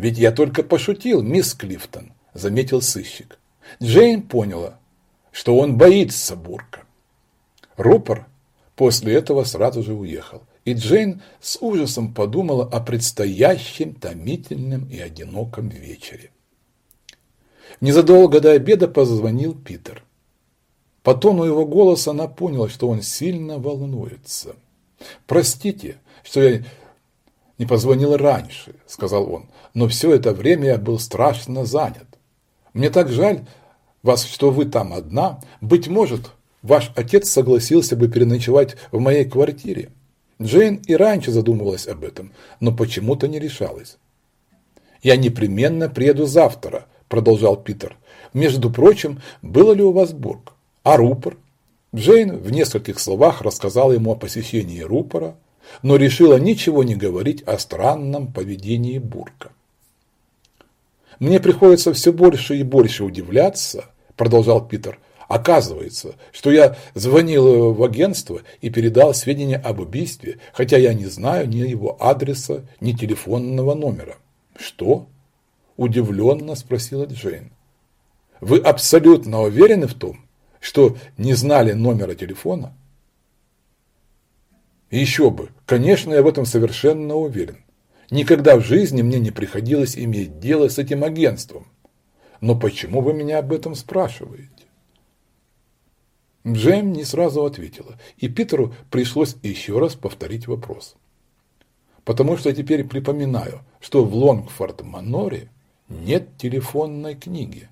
«Ведь я только пошутил, мисс Клифтон», – заметил сыщик. Джейн поняла, что он боится Бурка. Рупор после этого сразу же уехал, и Джейн с ужасом подумала о предстоящем томительном и одиноком вечере. Незадолго до обеда позвонил Питер. По тону его голоса она поняла, что он сильно волнуется. «Простите, что я не позвонил раньше», – сказал он, – «но все это время я был страшно занят. Мне так жаль вас, что вы там одна. Быть может, ваш отец согласился бы переночевать в моей квартире». Джейн и раньше задумывалась об этом, но почему-то не решалась. «Я непременно приеду завтра», – продолжал Питер. «Между прочим, было ли у вас бург? А рупор?» Джейн в нескольких словах рассказала ему о посещении рупора, но решила ничего не говорить о странном поведении Бурка. «Мне приходится все больше и больше удивляться», – продолжал Питер. «Оказывается, что я звонил в агентство и передал сведения об убийстве, хотя я не знаю ни его адреса, ни телефонного номера». «Что?» – удивленно спросила Джейн. «Вы абсолютно уверены в том, что не знали номера телефона? Еще бы, конечно, я в этом совершенно уверен. Никогда в жизни мне не приходилось иметь дело с этим агентством. Но почему вы меня об этом спрашиваете? Джейм не сразу ответила, и Питеру пришлось еще раз повторить вопрос. Потому что теперь припоминаю, что в Лонгфорд-Маноре нет телефонной книги.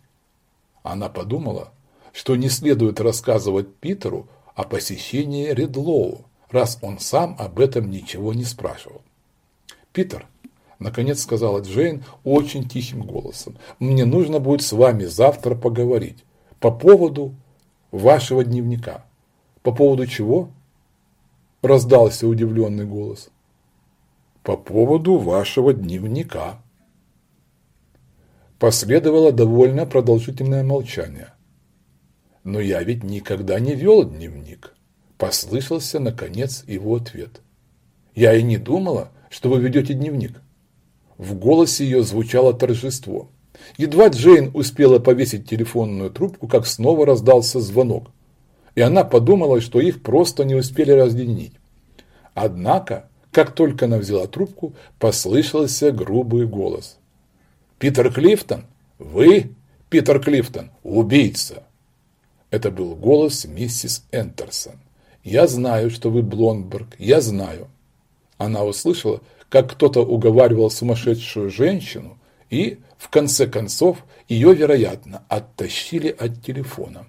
Она подумала, что не следует рассказывать Питеру о посещении Редлоу, раз он сам об этом ничего не спрашивал. «Питер», – наконец сказала Джейн очень тихим голосом, – «мне нужно будет с вами завтра поговорить по поводу вашего дневника». «По поводу чего?» – раздался удивленный голос. «По поводу вашего дневника». Последовало довольно продолжительное молчание. «Но я ведь никогда не вел дневник», – послышался, наконец, его ответ. «Я и не думала, что вы ведете дневник». В голосе ее звучало торжество. Едва Джейн успела повесить телефонную трубку, как снова раздался звонок. И она подумала, что их просто не успели разъединить. Однако, как только она взяла трубку, послышался грубый голос. «Питер Клифтон? Вы, Питер Клифтон, убийца!» Это был голос миссис Энтерсон. «Я знаю, что вы Блонберг, я знаю». Она услышала, как кто-то уговаривал сумасшедшую женщину, и, в конце концов, ее, вероятно, оттащили от телефона.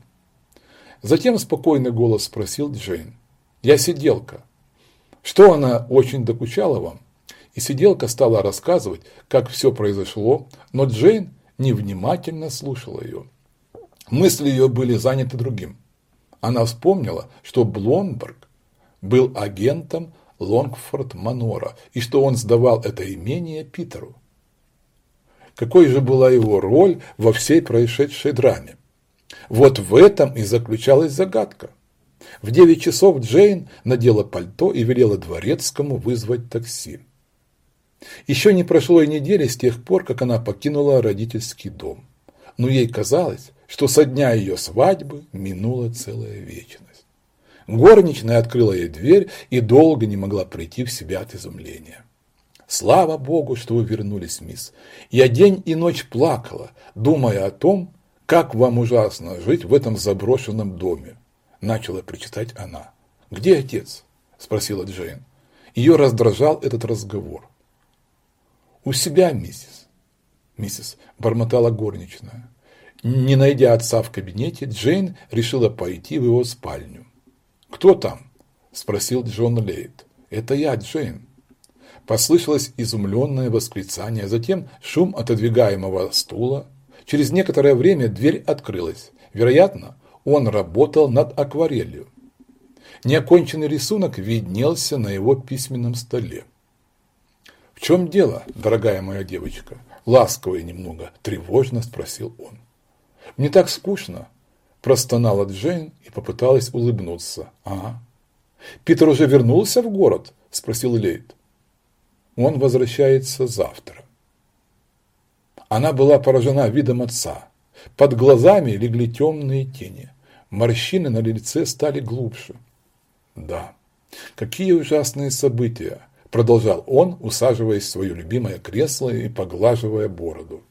Затем спокойный голос спросил Джейн. «Я сиделка. Что она очень докучала вам?» И сиделка стала рассказывать, как все произошло, но Джейн невнимательно слушала ее. Мысли ее были заняты другим. Она вспомнила, что Блонберг был агентом Лонгфорд Манора и что он сдавал это имение Питеру. Какой же была его роль во всей происшедшей драме? Вот в этом и заключалась загадка. В девять часов Джейн надела пальто и велела дворецкому вызвать такси. Еще не прошло и недели с тех пор, как она покинула родительский дом. Но ей казалось, что со дня ее свадьбы минула целая вечность. Горничная открыла ей дверь и долго не могла прийти в себя от изумления. «Слава Богу, что вы вернулись, мисс. Я день и ночь плакала, думая о том, как вам ужасно жить в этом заброшенном доме», – начала причитать она. «Где отец?» – спросила Джейн. Ее раздражал этот разговор. «У себя, миссис». «Миссис», – бормотала горничная. Не найдя отца в кабинете, Джейн решила пойти в его спальню. «Кто там?» – спросил Джон Лейт. «Это я, Джейн». Послышалось изумленное восклицание, затем шум отодвигаемого стула. Через некоторое время дверь открылась. Вероятно, он работал над акварелью. Неоконченный рисунок виднелся на его письменном столе. «В чем дело, дорогая моя девочка?» – ласково и немного тревожно спросил он. «Мне так скучно», – простонала Джейн и попыталась улыбнуться. «Ага». «Питер уже вернулся в город?» – спросил Лейт. «Он возвращается завтра». Она была поражена видом отца. Под глазами легли темные тени. Морщины на лице стали глубже. Да, какие ужасные события, продолжал он, усаживаясь в свое любимое кресло и поглаживая бороду.